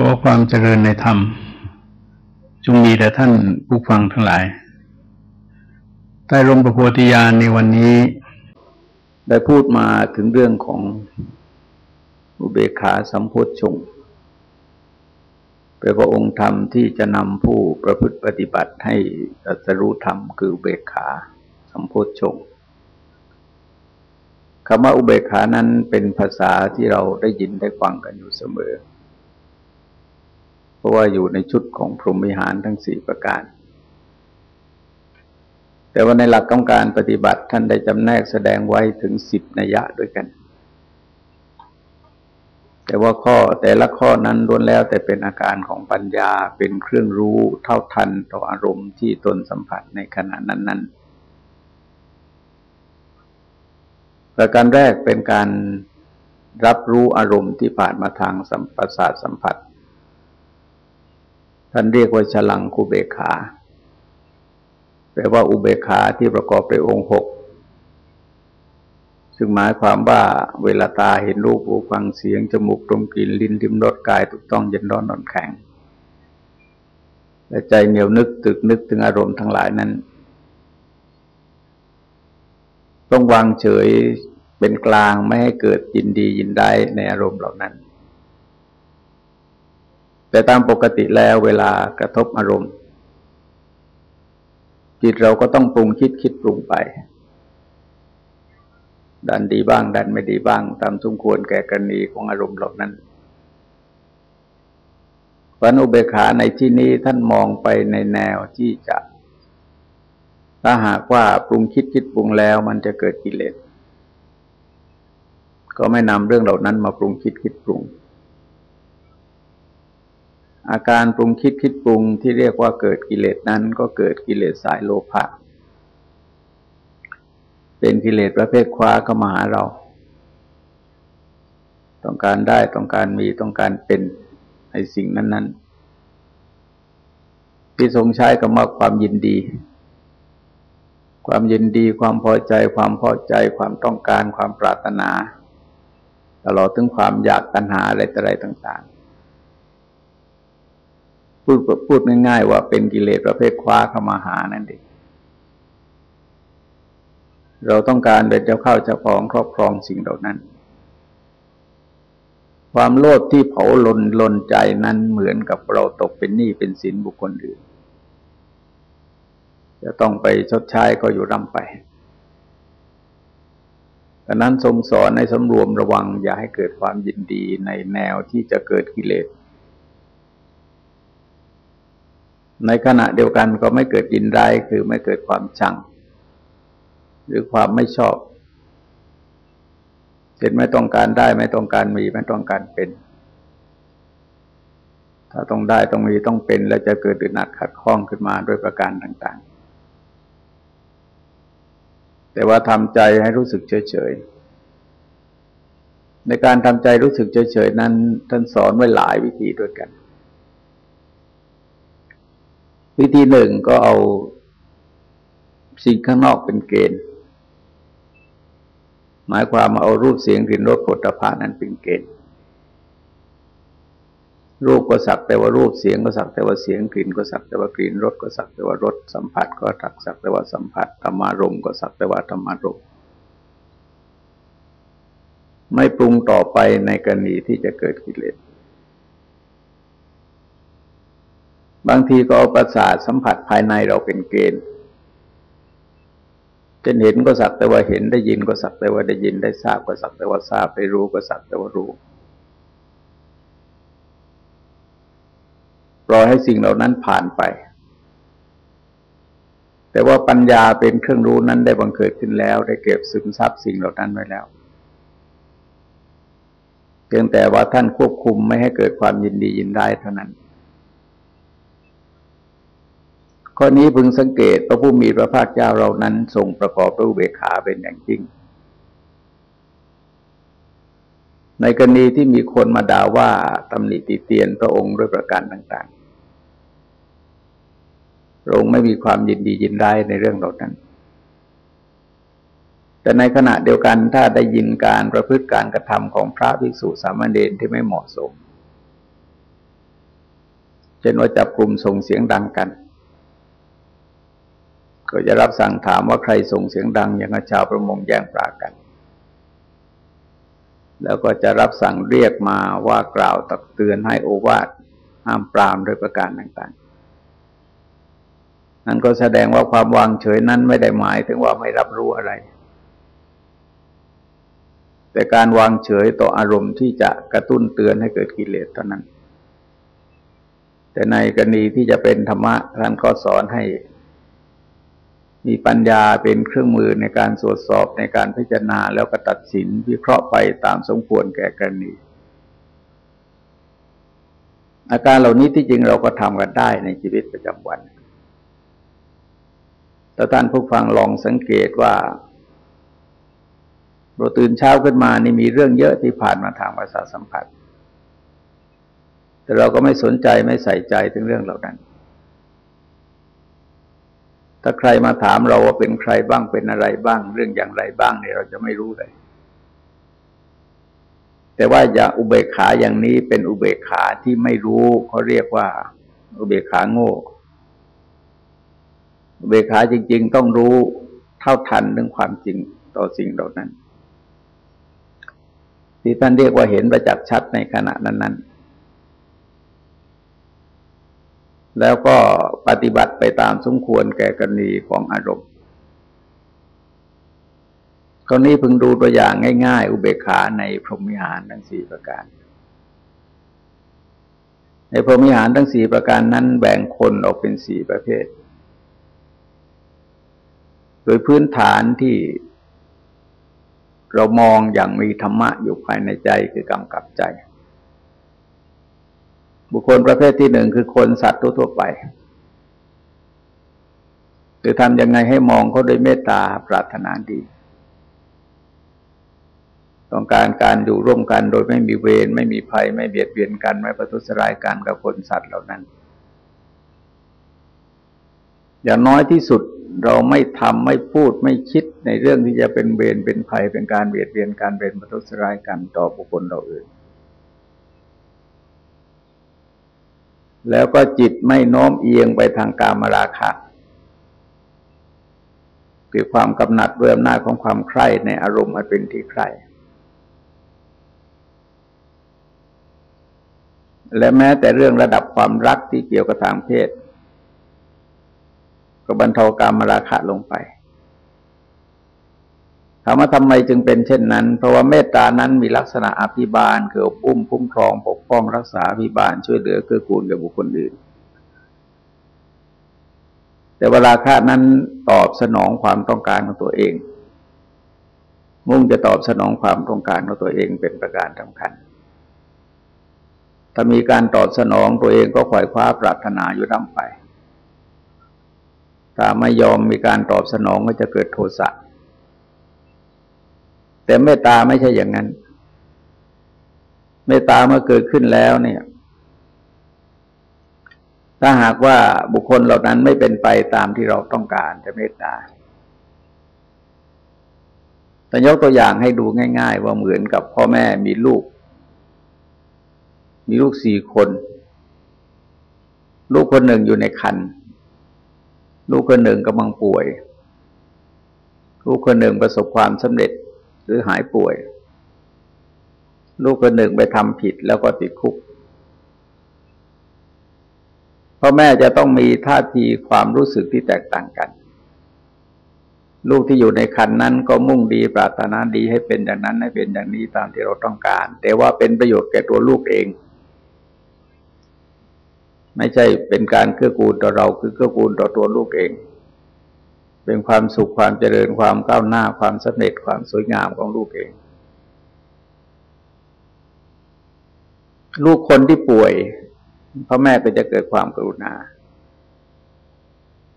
ขอความเจริญในธรรม จงมีแต่ท่านผู้ฟังทั้งหลาย ใต้ร่มประโพธิญาณในวันนี้ ได้พูดมาถึงเรื่องของอุเบกขาสัมโพชฌงเป็นพระองค์ธรรมที่จะนำผู้ประพฤติปฏิบัติให้ตรัสรู้ธรรมคืออุเบกขาสัมโพชฌงคำว่าอุเบกขานั้นเป็นภาษาที่เราได้ยินได้ฟังกันอยู่เสมอ ราะว่าอยู่ในชุดของพรหมวิหารทั้งสี่ประการ แต่ว่าในหลักของการปฏิบัติท่านได้จำแนกแสดงไว้ถึงสิบนัยยะด้วยกัน แต่ว่าข้อแต่ละข้อนั้นล้วนแล้วแต่เป็นอาการของปัญญาเป็นเครื่องรู้เท่าทันต่ออารมณ์ที่ตนสัมผัสในขณะนั้น ๆประการแรกเป็นการรับรู้อารมณ์ที่ผ่านมาทางสัมปสาทสัมผัส ท่านเรียกว่าฉลังคูเบขาแปลว่าอุเบขาที่ประกอบด้วยองค์หกซึ่งหมายความว่าเวลาตาเห็นรูปหูฟังเสียง จมูกดมกลิ่นลิ้นดิมรสกายถูกต้องเย็นร้อนนอนแข็งและใจเหนียวนึกตึกนึกถึงอารมณ์ทั้งหลายนั้น ต้องวางเฉยเป็นกลางไม่ให้เกิดยินดียินได้ในอารมณ์เหล่านั้น แต่ตามปกติแล้วเวลากระทบอารมณ์ จิตเราก็ต้องปรุงคิดคิดปรุงไป ดันดีบ้าง ดันไม่ดีบ้าง ตามสมควรแก่กรณีของอารมณ์เหล่านั้นปันุเบขาในที่นี้ท่านมองไปในแนวที่จะถ้าหากว่าปรุงคิดคิดปรุงแล้วมันจะเกิดกิเลสก็ไม่นำเรื่องเหล่านั้นมาปรุงคิดคิดปรุง อาการปรุงคิดคิดปรุงที่เรียกว่าเกิดกิเลสนั้นก็เกิดกิเลสสายโลภะเป็นกิเลสประเภทคว้าเข้ามาหาเรา ต้องการได้ต้องการมีต้องการเป็นในสิ่งนั้น ๆ ที่ทรงใช้คำว่าความยินดี ความยินดีความพอใจ ความพอใจ ความต้องการความปรารถนาตลอดถึงความอยากตัณหาอะไรต่ออะไรต่าง ๆ พูดพูดง่ายๆว่าเป็นกิเลสประเภทคว้าเข้ามาหานั่นเองเราต้องการเดินเจ้าเข้าเจ้าของครอบครองสิ่งเหล่านั้น ความโลภที่เผาลนลนใจนั้นเหมือนกับเราตกเป็นหนี้เป็นสินบุคคลอื่น จะต้องไปชดใช้ก็อยู่ร่ำไปดังนั้นทรงสอนในสำรวมระวังอย่าให้เกิดความยินดีในแนวที่จะเกิดกิเลส ในขณะเดียวกันก็ไม่เกิดยินร้ายคือไม่เกิดความชัง หรือความไม่ชอบเช่นไม่ต้องการได้ไม่ต้องการมีไม่ต้องการเป็น ถ้าต้องได้ต้องมีต้องเป็น แล้วจะเกิดอึดอัดขัดข้องขึ้นมาด้วยประการต่างๆ แต่ว่าทำใจให้รู้สึกเฉยๆในการทำใจรู้สึกเฉยๆนั้นท่านสอนไว้หลายวิธีด้วยกัน วิธีหนึ่งก็เอาสิ่งข้างนอกเป็นเกณฑ์ หมายความมาเอารูปเสียงกลิ่นรสผลิภัณฑ์นั้นเป็นเกณฑ์ รูปก็สักแต่ว่ารูปเสียงก็สักแต่ว่าเสียงกลิ่นก็สักแต่ว่ากลิ่นรสก็สักแต่ว่ารสสัมผัสก็สักสักแต่ว่าสัมผัสธรรมารมก็สักแต่ว่าธรรมารมไม่ปรุงต่อไปในกรณีที่จะเกิดกิเลส บางทีก็เอาประสาทสัมผัสภายในเราเป็นเกณฑ์จะเห็นก็สักแต่ว่าเห็นได้ยินก็สักแต่ว่าได้ยินได้ทราบก็สักแต่ว่าทราบได้รู้ก็สักแต่ว่ารู้รอให้สิ่งเหล่านั้นผ่านไป แต่ว่าปัญญาเป็นเครื่องรู้นั้นได้บังเกิดขึ้นแล้ว ได้เก็บซึมซับสิ่งเหล่านั้นไว้แล้วเพียงแต่ว่าท่านควบคุมไม่ให้เกิดความยินดียินได้เท่านั้น ข้อนี้พึงสังเกตพระผู้มีพระภาคเจ้าเรานั้นทรงประกอบด้วยเบขาเป็นอย่างจริง ในกรณีที่มีคนมาด่าว่าตำหนิติเตียนพระองค์ด้วยประการต่างๆพระองค์ไม่มีความยินดียินได้ในเรื่องเหล่านั้น แต่ในขณะเดียวกันถ้าได้ยินการประพฤติการกระทำของพระภิกษุสามเณรที่ไม่เหมาะสม เช่นว่าจับกลุ่มส่งเสียงดังกัน ก็จะรับสั่งถามว่าใครส่งเสียงดัง อย่างชาวประมงแย่งปลากัน แล้วก็จะรับสั่งเรียกมาว่ากล่าวตักเตือนให้โอวาทห้ามปรามโดยประการต่างๆ นั่นก็แสดงว่าความวางเฉยนั้นไม่ได้หมายถึงว่าไม่รับรู้อะไร แต่การวางเฉยต่ออารมณ์ที่จะกระตุ้นเตือนให้เกิดกิเลสเท่านั้น แต่ในกรณีที่จะเป็นธรรมะท่านก็สอนให้ มีปัญญาเป็นเครื่องมือในการตรวจสอบในการพิจารณาแล้วก็ตัดสินวิเคราะห์ไปตามสมควรแก่กรณี อาการเหล่านี้ที่จริงเราก็ทำกันได้ในชีวิตประจำวันถ้าท่านผู้ฟังลองสังเกตว่าเราตื่นเช้าขึ้นมานี่มีเรื่องเยอะที่ผ่านมาทางภาษาสัมผัส แต่เราก็ไม่สนใจไม่ใส่ใจถึงเรื่องเหล่านั้น ถ้าใครมาถามเราว่าเป็นใครบ้างเป็นอะไรบ้าง เรื่องอย่างไรบ้างเนี่ยเราจะไม่รู้เลย แต่ว่าอย่าอุเบกขาอย่างนี้เป็นอุเบกขาที่ไม่รู้เขาเรียกว่า อุเบกขาโง่ อุเบกขาจริง ๆ ต้องรู้เท่าทันเรื่องความจริงต่อสิ่งเหล่านั้น ที่ท่านเรียกว่าเห็นประจักษ์ชัดในขณะนั้นๆ แล้วก็ปฏิบัติไปตามสมควรแก่กรณีของอารมณ์กรณีพึงดูตัวอย่างง่าย ๆ อุเบกขาในพรหมิหารทั้งสี่ประการ ในพรหมิหารทั้งสี่ประการนั้นแบ่งคนออกเป็นสี่ประเภท โดยพื้นฐานที่เรามองอย่างมีธรรมะอยู่ภายในใจคือกำกับใจ บุคคลประเภทที่หนึ่งคือคนสัตว์ทั่วไป คือทำยังไงให้มองเขาด้วยเมตตาปรารถนาดี ต้องการการอยู่ร่วมกันโดยไม่มีเวรไม่มีภัย ไม่เบียดเบียนกัน ไม่ประทุษร้ายกันกับคนสัตว์เหล่านั้น อย่างน้อยที่สุดเราไม่ทำไม่พูดไม่คิดในเรื่องที่จะเป็นเวรเป็นภัยเป็นการเบียดเบียนการเป็นประทุษร้ายกันต่อบุคคลเราอื่น แล้วก็จิตไม่โน้มเอียงไปทางกามราคะคือความกำหนัดเบื่อำนาจของความใคร่ในอารมณ์มันเป็นที่ใคร่และแม้แต่เรื่องระดับความรักที่เกี่ยวกับทางเพศ ก็บรรเทากามราคะลงไป ถามว่าทำไมจึงเป็นเช่นนั้น เพราะว่าเมตตานั้นมีลักษณะอภิบาลคืออุ้มคุ้มครองปกป้องรักษาอภิบาลช่วยเหลือเกื้อกูลแก่บุคคลอื่น แต่เวลาคานั้นตอบสนองความต้องการของตัวเอง มุ่งจะตอบสนองความต้องการของตัวเองเป็นประการสำคัญถ้ามีการตอบสนองตัวเองก็ขวายคว้าปรารถนาอยู่ร่ำไปถ้าไม่ยอมมีการตอบสนองก็จะเกิดโทสะ แต่เมตตาไม่ใช่อย่างนั้น เมตตาเมื่อเกิดขึ้นแล้วเนี่ย ถ้าหากว่าบุคคลเหล่านั้นไม่เป็นไปตามที่เราต้องการจะเมตตาแต่ยกตัวอย่างให้ดูง่าย ๆ ว่าเหมือนกับพ่อแม่มีลูก มีลูกสี่คน ลูกคนหนึ่งอยู่ในคัน ลูกคนหนึ่งกำลังป่วย ลูกคนหนึ่งประสบความสำเร็จ หรือหายป่วย ลูกคนหนึ่งไปทำผิดแล้วก็ติดคุกพ่อแม่จะต้องมีท่าทีความรู้สึกที่แตกต่างกัน ลูกที่อยู่ในคันนั้นก็มุ่งดีปรารถนาดีให้เป็นอย่างนั้นให้เป็นอย่างนี้ตามที่เราต้องการ แต่ว่าเป็นประโยชน์แก่ตัวลูกเอง ไม่ใช่เป็นการเกื้อกูลต่อเราคือเกื้อกูลต่อตัวลูกเอง เป็นความสุขความเจริญความก้าวหน้าความสำเร็จความสวยงามของลูกเอง ลูกคนที่ป่วยพ่อแม่ก็จะเกิดความกรุณา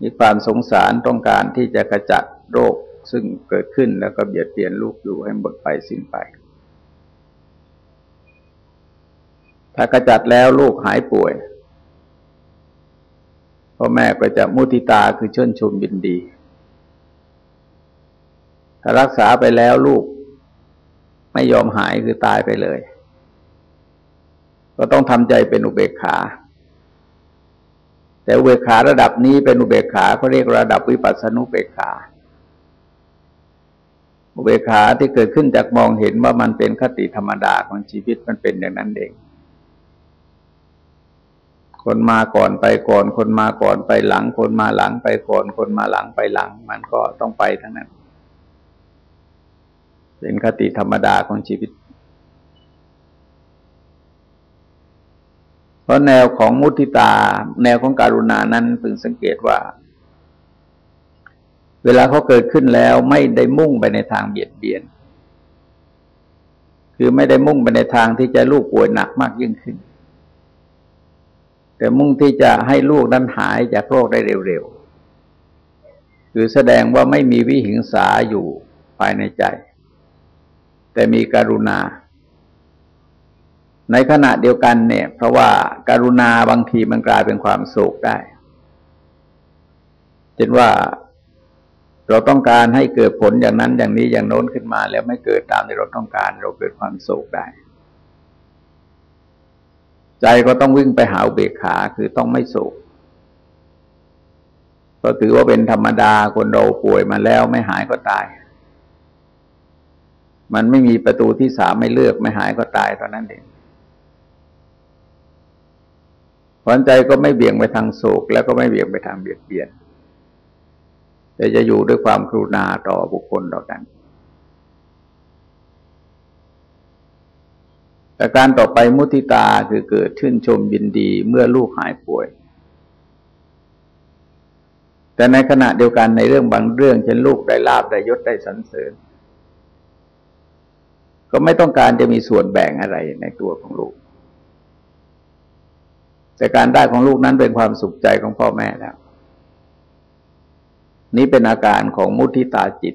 มีความสงสารต้องการที่จะกระจัดโรคซึ่งเกิดขึ้นแล้วก็เบียดเบียนลูกอยู่ให้หมดไปสิ้นไป ถ้ากระจัดแล้วลูกหายป่วยพ่อแม่ก็จะมุติตาคือเชิญชมบินดี ถ้ารักษาไปแล้วลูก ไม่ยอมหายคือตายไปเลย ก็ต้องทำใจเป็นอุเบกขา แต่อุเบกขาระดับนี้เป็นอุเบกขาเขาเรียกระดับวิปัสสนุเบกขาอุเบกขาที่เกิดขึ้นจากมองเห็นว่ามันเป็นคติธรรมดาของชีวิตมันเป็นอย่างนั้นเอง คนมาก่อนไปก่อน คนมาก่อนไปหลัง คนมาหลังไปก่อน คนมาหลังไปหลัง มันก็ต้องไปทั้งนั้น เป็นคติธรรมดาของชีวิต เพราะแนวของมุติตา แนวของการุณานั้นพึงสังเกตว่า เวลาเขาเกิดขึ้นแล้วไม่ได้มุ่งไปในทางเบียดเบียน คือไม่ได้มุ่งไปในทางที่จะลูกป่วยหนักมากยิ่งขึ้น แต่มุ่งที่จะให้ลูกนั้นหายจากโรคได้เร็วๆ คือแสดงว่าไม่มีวิหิงสาอยู่ภายในใจ แต่มีการุณา ในขณะเดียวกันเนี่ย เพราะว่าการุณาบางทีมันกลายเป็นความโศกได้เช่นว่าเราต้องการให้เกิดผลอย่างนั้นอย่างนี้อย่างโน้นขึ้นมา แล้วไม่เกิดตามที่เราต้องการ เราเกิดความโศกได้ ใจก็ต้องวิ่งไปหาเบกขาคือต้องไม่โศกก็ถือว่าเป็นธรรมดาคนเราป่วยมาแล้วไม่หายก็ตาย มันไม่มีประตูที่สามไม่เลือกไม่หายก็ตายเท่านั้นเองผลใจก็ไม่เบี่ยงไปทางโศก แล้วก็ไม่เบี่ยงไปทางเบียดเบียน แต่จะอยู่ด้วยความกรุณาต่อบุคคลต่อกันแต่การต่อไปมุติตาคือเกิดชื่นชมยินดีเมื่อลูกหายป่วย แต่ในขณะเดียวกันในเรื่องบางเรื่องเช่นลูกได้ลาบได้ยศได้สรรเสริญ ก็ไม่ต้องการจะมีส่วนแบ่งอะไรในตัวของลูก แต่การได้ของลูกนั้นเป็นความสุขใจของพ่อแม่แล้ว นี้เป็นอาการของมุทิตาจิต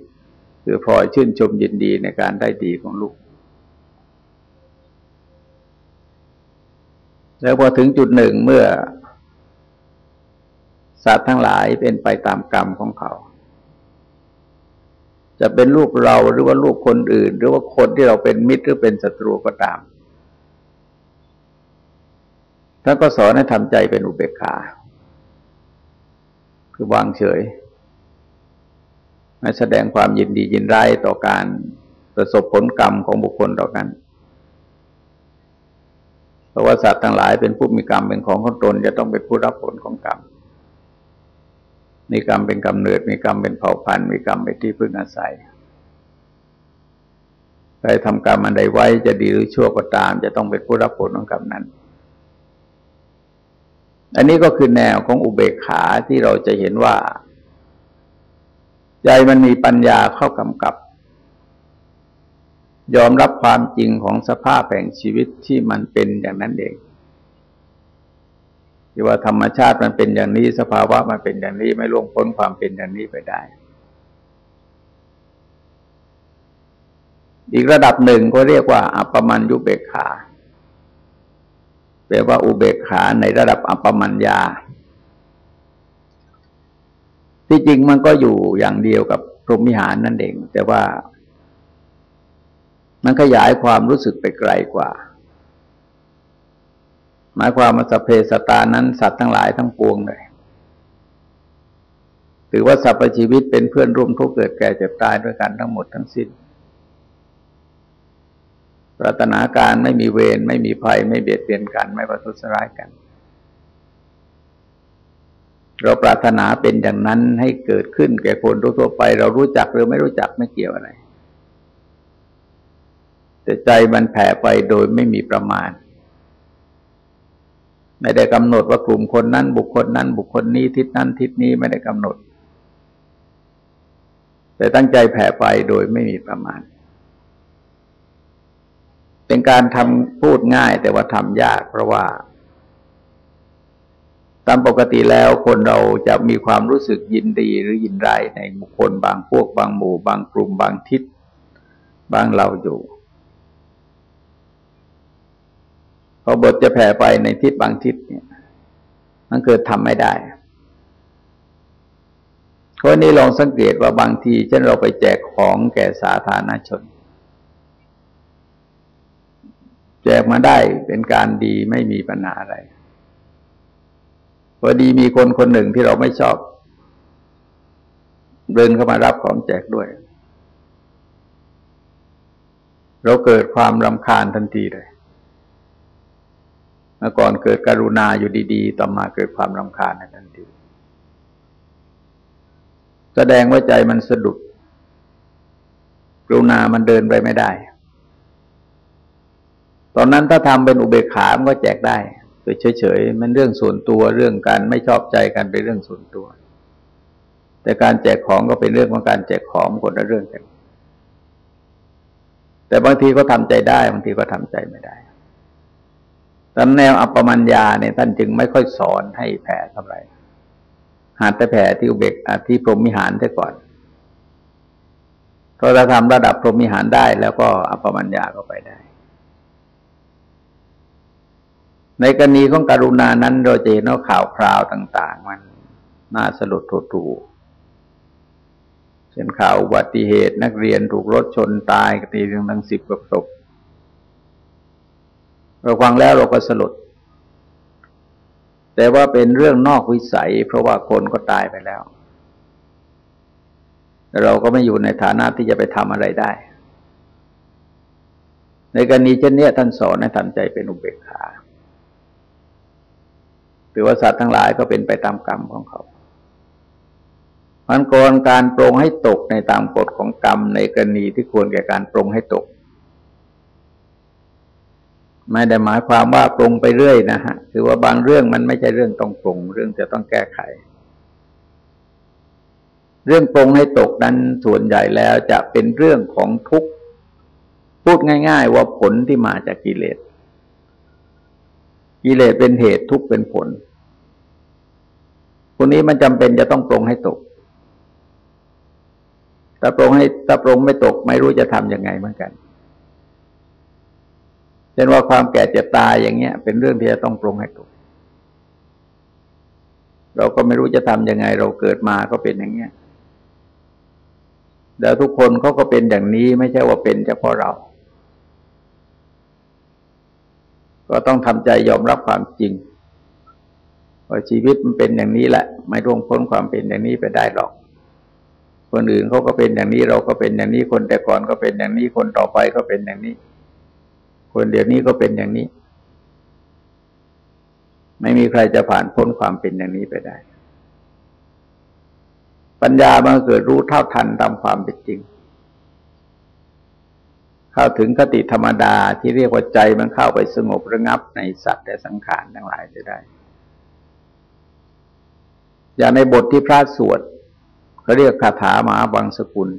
คือพลอยชื่นชมยินดีในการได้ดีของลูก แล้วพอถึงจุดหนึ่งเมื่อสัตว์ทั้งหลายเป็นไปตามกรรมของเขา จะเป็นลูกเราหรือว่าลูกคนอื่น หรือว่าคนที่เราเป็นมิตรหรือเป็นศัตรูก็ตามท่านก็สอนให้ทำใจเป็นอุเบกขา คือวางเฉยไม่แสดงความยินดียินร้ายต่อการประสบผลกรรมของบุคคลต่อกันเพราะว่าสัตว์ทั้งหลายเป็นผู้มีกรรมเป็นของของตนจะต้องเป็นผู้รับผลของกรรม มีกรรมเป็นกำเนิด มีกรรมเป็นเผ่าพันธุ์มีกรรมเป็นที่พึ่งอาศัยใครทำกรรมอันใดไว้จะดีหรือชั่วก็ตาม จะต้องเป็นผู้รับผลของกรรมนั้น อันนี้ก็คือแนวของอุเบกขาที่เราจะเห็นว่า ใจมันมีปัญญาเข้ากำกับ ยอมรับความจริงของสภาพแห่งชีวิตที่มันเป็นอย่างนั้นเอง ที่ว่าธรรมชาติมันเป็นอย่างนี้สภาวะมันเป็นอย่างนี้ไม่ล่วงพ้นความเป็นอย่างนี้ไปได้ อีกระดับหนึ่งก็เรียกว่า อัปปมัญยุเบกขาแปลว่าอุเบกขาในระดับอัปปมัญญา ที่จริงมันก็อยู่อย่างเดียวกับพรหมิหารนั่นเอง แต่ว่า มันขยายความรู้สึกไปไกลกว่า หมายความว่าสเพสตานั้นสัตว์ทั้งหลายทั้งปวงเลยถือว่าสรรพชีวิตเป็นเพื่อนร่วมทุกข์เกิดแก่เจ็บตายด้วยกันทั้งหมดทั้งสิ้นปรารถนาการไม่มีเวรไม่มีภัย ไม่เบียดเบียนกัน ไม่ประทุษร้ายกัน เราปรารถนาเป็นอย่างนั้นให้เกิดขึ้นแก่คนทั่วไป เรารู้จักหรือไม่รู้จักไม่เกี่ยวอะไร แต่ใจมันแผ่ไปโดยไม่มีประมาณ ไม่ได้กำหนดว่ากลุ่มคนนั้น บุคคลนั้น บุคคลนี้ทิศนั้นทิศนี้ไม่ได้กำหนด แต่ตั้งใจแผ่ไปโดยไม่มีประมาณ เป็นการทำพูดง่ายแต่ว่าทำยาก เพราะว่า ตามปกติแล้วคนเราจะมีความรู้สึกยินดีหรือยินร้ายในบุคคลบางพวกบางหมู่ บางกลุ่มบางทิศบางเราอยู่ พอบทจะแผ่ไปในทิศบางทิศเนี่ย มันเกิดทำไม่ได้ข้อนี้ลองสังเกตว่าบางที เช่นเราไปแจกของแก่สาธารณชน แจกมาได้เป็นการดีไม่มีปัญหาอะไรพอดีมีคนคนหนึ่งที่เราไม่ชอบ เดินเข้ามารับของแจกด้วย เราเกิดความรำคาญทันทีเลย เมื่อก่อนเกิดกรุณาอยู่ดีๆ ต่อมาเกิดความรำคาญในทันทีแสดงว่าใจมันสะดุดกรุณามันเดินไปไม่ได้ ตอนนั้นถ้าทำเป็นอุเบกขา มันก็แจกได้โดยเฉยๆ มันเรื่องส่วนตัวเรื่องการไม่ชอบใจกันเป็นเรื่องส่วนตัว แต่การแจกของก็เป็นเรื่องของการแจกของคนละเรื่องกันแต่บางทีก็ทำใจได้ บางทีก็ทำใจไม่ได้ ตามแนวอัปปมัญญาเนี่ยท่านจึงไม่ค่อยสอนให้แผ่เท่าไหร่หาแต่แผ่ที่อุเบกที่พรหมิหารได้ก่อนพอเราทำระดับพรหมิหารได้ แล้วก็อัปปมัญญาก็ไปได้ ในกรณีของการุณานั้นเราจะเห็นว่าข่าวคราวต่าง ๆ มันน่าสลดทดทูเช่นข่าวอุบัติเหตุนักเรียนถูกรถชนตายกตีถึงทั้งสิบกว่าศพ เราฟังแล้วเราก็สลด แต่ว่าเป็นเรื่องนอกวิสัย เพราะว่าคนก็ตายไปแล้ว เราก็ไม่อยู่ในฐานะที่จะไปทำอะไรได้ ในกรณีเช่นนี้ท่านสอนให้ทำใจเป็นอุเบกขาหรือว่าสัตว์ทั้งหลายก็เป็นไปตามกรรมของเขามันก่อนการปรงให้ตกในตามกฎของกรรมในกรณีที่ควรแก่การปรงให้ตก ไม่ได้หมายความว่าปรงไปเรื่อยนะฮะคือว่าบางเรื่องมันไม่ใช่เรื่องต้องปรงเรื่องจะต้องแก้ไข เรื่องปรงให้ตกนั้นส่วนใหญ่แล้วจะเป็นเรื่องของทุกข์พูดง่าย ๆ ว่าผลที่มาจากกิเลส กิเลสเป็นเหตุทุกข์เป็นผลคนนี้มันจำเป็นจะต้องปรงให้ตกถ้าปรงให้ถ้าปรงไม่ตกไม่รู้จะทำยังไงเหมือนกัน เช่นว่าความแก่เจ็บตายอย่างเงี้ย เป็นเรื่องที่จะต้องปรงให้ตกเราก็ไม่รู้จะทำยังไง เราเกิดมาก็เป็นอย่างเงี้ยแล้วทุกคนเขาก็เป็นอย่างนี้ไม่ใช่ว่าเป็นเฉพาะเรา ก็ต้องทำใจยอมรับความจริงว่าชีวิตมันเป็นอย่างนี้แหละ ไม่ร่วงพ้นความเป็นอย่างนี้ไปได้หรอก คนอื่นเขาก็เป็นอย่างนี้เราก็เป็นอย่างนี้คนแต่ก่อนก็เป็นอย่างนี้คนต่อไปก็เป็นอย่างนี้ คนเดี๋ยวนี้ก็เป็นอย่างนี้ ไม่มีใครจะผ่านพ้นความเป็นอย่างนี้ไปได้ ปัญญามันเกิดรู้เท่าทันตามความเป็นจริง เข้าถึงคติธรรมดาที่เรียกว่าใจมันเข้าไปสงบระงับในสัตว์และสังขารทั้งหลายจะได้อย่างในบทที่พระสวดเขาเรียกคาถามาบังสกุล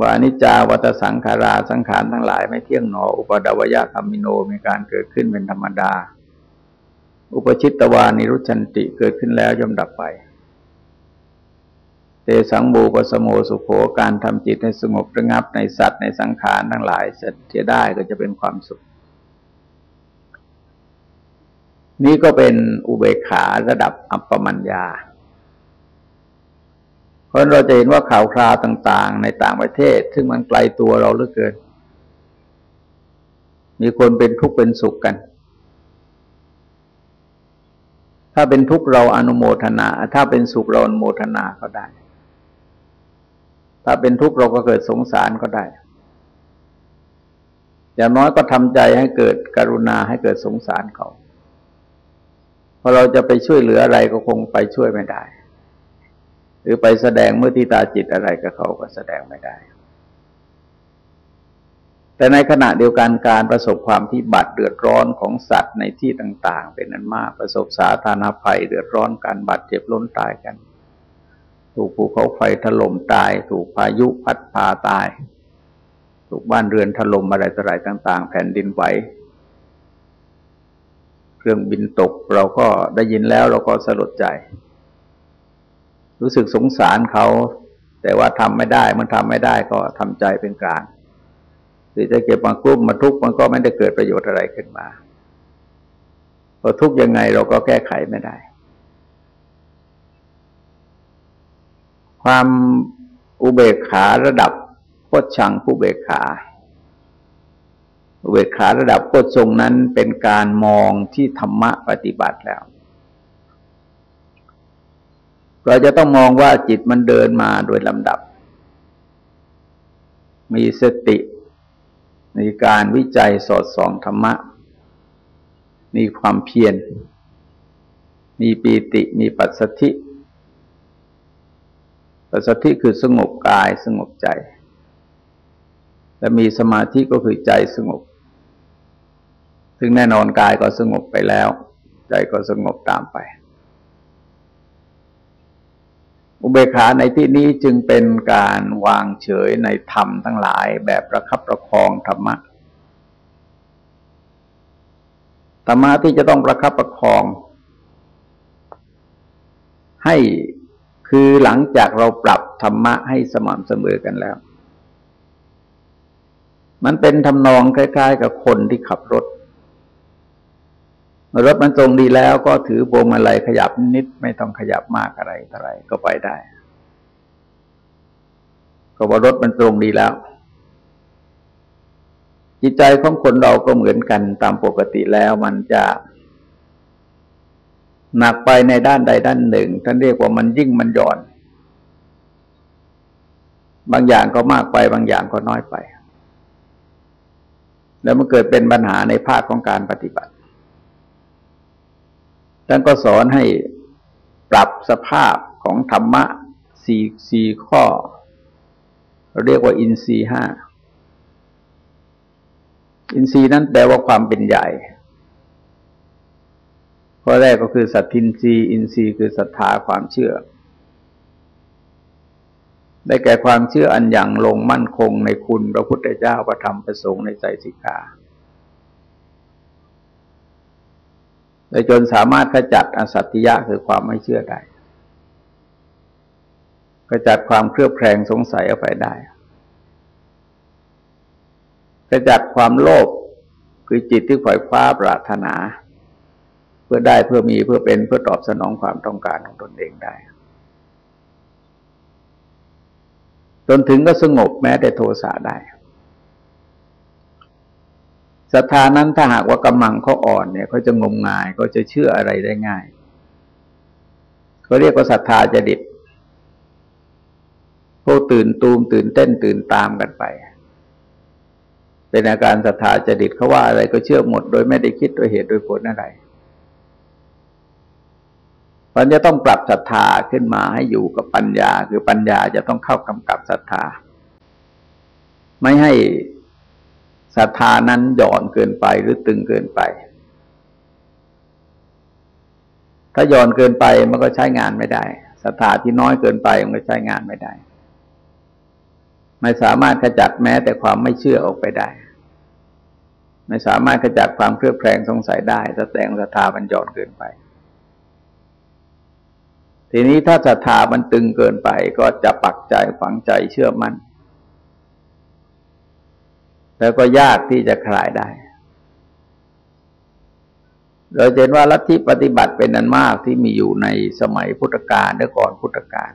ว่านิจาวัตสังขาราสังขารทั้งหลายไม่เที่ยงหนอ อุปดวยะธรรมิโนมีการเกิดขึ้นเป็นธรรมดา อุปชิตตวานิรุชันติเกิดขึ้นแล้วย่อมดับไป เตสังบูปสโมสุโขการทำจิตให้สงบระงับในสัตว์ในสังขารทั้งหลายเสร็จจะได้ก็จะเป็นความสุข นี่ก็เป็นอุเบกขาระดับอัปปมัญญา เพราะเราจะเห็นว่าข่าวคราวต่าง ๆ ในต่างประเทศ ซึ่งมันไกลตัวเราเหลือเกิน มีคนเป็นทุกข์เป็นสุขกัน ถ้าเป็นทุกข์เราอนุโมทนา ถ้าเป็นสุขเราอนุโมทนาก็ได้ ถ้าเป็นทุกข์เราก็เกิดสงสารก็ได้อย่างน้อยก็ทำใจให้เกิดกรุณาให้เกิดสงสารเขาพอเราจะไปช่วยเหลืออะไรก็คงไปช่วยไม่ได้ หรือไปแสดงเมื่อที่ตาจิตอะไรกับเขาก็แสดงไม่ได้ แต่ในขณะเดียวกันการประสบความที่บัตรเดือดร้อนของสัตว์ในที่ต่าง ๆ เป็นนั้นมากประสบสาธารณภัย เดือดร้อนการบาดเจ็บล้นตายกัน ถูกภูเขาไฟถล่มตาย ถูกพายุพัดพาตาย ถูกบ้านเรือนถล่มอะไรต่ออะไรต่าง ๆ แผ่นดินไหวเครื่องบินตกเราก็ได้ยินแล้วเราก็สลดใจ รู้สึกสงสารเขา แต่ว่าทำไม่ได้มันทำไม่ได้ก็ทำใจเป็นกลางหรือจะเก็บมากลุ้มมาทุกข์มันก็ไม่ได้เกิดประโยชน์อะไรขึ้นมาพอทุกข์ยังไงเราก็แก้ไขไม่ได้ ความอุเบกขาระดับโคตชังผู้เบกขาอุเบกขาระดับโคตทรงนั้นเป็นการมองที่ธรรมะปฏิบัติแล้ว เราจะต้องมองว่าจิตมันเดินมาโดยลำดับ มีสติในการวิจัยสอดส่องธรรมะ มีความเพียร มีปีติ มีปัสสธิ ปัสสธิคือสงบกายสงบใจ และมีสมาธิก็คือใจสงบ ซึ่งแน่นอนกายก็สงบไปแล้ว ใจก็สงบตามไป อุเบกขาในที่นี้จึงเป็นการวางเฉยในธรรมทั้งหลายแบบประคับประคองธรรมะธรรมะที่จะต้องประคับประคอง ให้คือหลังจากเราปรับธรรมะให้สม่ำเสมอกันแล้ว มันเป็นทำนองคล้าย ๆ กับคนที่ขับรถ รถมันตรงดีแล้วก็ถือพวงมาลัยขยับนิดไม่ต้องขยับมากอะไรเท่าไรก็ไปได้ ก็ว่ารถมันตรงดีแล้ว จิตใจของคนเราก็เหมือนกันตามปกติแล้วมันจะหนักไปในด้านใดด้านหนึ่ง ท่านเรียกว่ามันยิ่งมันหย่อน บางอย่างก็มากไปบางอย่างก็น้อยไป แล้วมันเกิดเป็นปัญหาในภาคของการปฏิบัติ ท่านก็สอนให้ปรับสภาพของธรรมะสี่สี่ข้อ เรียกว่าอินทรีห้า อินทรีนั้นแปลว่าความเป็นใหญ่ ข้อแรกก็คือสัตทินทรีอินทรีคือศรัทธาความเชื่อ ได้แก่ความเชื่ออันอย่างลงมั่นคงในคุณพระพุทธเจ้าประธรรมประสงค์ในใจสิกขา โดยจนสามารถขจัดอสัตติยะคือความไม่เชื่อได้ขจัดความเครือบแคลงสงสัยออกไปได้ขจัดความโลภคือจิตที่ฝ่อยคว้าปรารถนา เพื่อได้เพื่อมีเพื่อเป็นเพื่อตอบสนองความต้องการของตนเองได้ จนถึงก็สงบแม้แต่โทสะได้ ศรัทธานั้นถ้าหากว่ากำลังเขาอ่อนเนี่ยเขาจะงมงายก็จะเชื่ออะไรได้ง่ายเขาเรียกว่าศรัทธาจะดิดพวกตื่นตูมตื่นเต้นตื่นตามกันไป เป็นอาการศรัทธาจะดิดเขาว่าอะไรก็เชื่อหมด โดยไม่ได้คิดโดยเหตุโดยผลอะไรมันจะต้องปรับศรัทธาขึ้นมาให้อยู่กับปัญญา คือปัญญาจะต้องเข้ากำกับศรัทธา ไม่ให้ ศรัทธานั้นหย่อนเกินไปหรือตึงเกินไป ถ้าหย่อนเกินไปมันก็ใช้งานไม่ได้ศรัทธาที่น้อยเกินไปมันก็ใช้งานไม่ได้ ไม่สามารถขจัดแม้แต่ความไม่เชื่อออกไปได้ ไม่สามารถขจัดความเครือบแคลงสงสัยได้ถ้าแต่งศรัทธามันหย่อนเกินไปทีนี้ถ้าศรัทธามันตึงเกินไปก็จะปักใจฝังใจเชื่อมัน่น แล้วก็ยากที่จะคลายได้ เราเห็นว่าลัทธิปฏิบัติเป็นนันมากที่มีอยู่ในสมัยพุทธกาลและก่อนพุทธกาล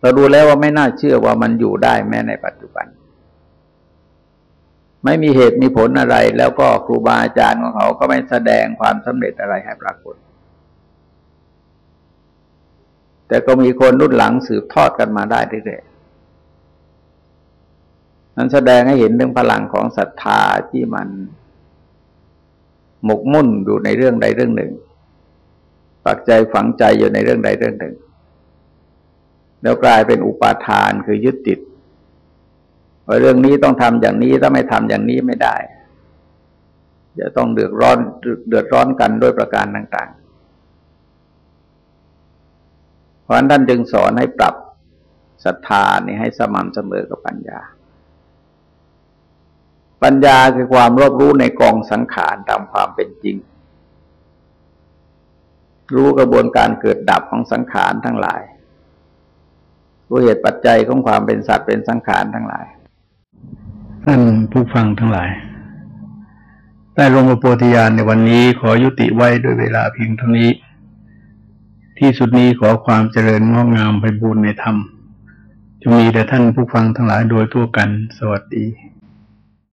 เราดูแล้วว่าไม่น่าเชื่อว่ามันอยู่ได้แม้ในปัจจุบัน ไม่มีเหตุมีผลอะไร แล้วก็ครูบาอาจารย์ของเขาก็ไม่แสดงความสำเร็จอะไรให้ปรากฏแต่ก็มีคนรุ่นหลังสืบทอดกันมาได้เรื่อย นั้นแสดงให้เห็นเรื่องพลังของศรัทธาที่มันหมกมุ่นอยู่ในเรื่องใดเรื่องหนึ่ง ปักใจฝังใจอยู่ในเรื่องใดเรื่องหนึ่ง แล้วกลายเป็นอุปาทานคือยึดติดว่าเรื่องนี้ต้องทำอย่างนี้ถ้าไม่ทำอย่างนี้ไม่ได้ จะต้องเดือดร้อนเดือดร้อนกันด้วยประการต่างๆ เพราะฉะนั้นท่านจึงสอนให้ปรับศรัทธานี่ให้สม่ำเสมอกับปัญญา ปัญญาคือความรอบรู้ในกองสังขารตามความเป็นจริง รู้กระบวนการเกิดดับของสังขารทั้งหลายรู้เหตุปัจจัยของความเป็นสัตว์เป็นสังขารทั้งหลายท่านผู้ฟังทั้งหลายได้ลงมาโพธิญาณในวันนี้ขอยุติไว้ด้วยเวลาเพียงเท่านี้ ที่สุดนี้ขอความเจริญงอกงามไปบูรณนธรรมจะมีแต่ท่านผู้ฟังทั้งหลายโดยทั่วกัน สวัสดี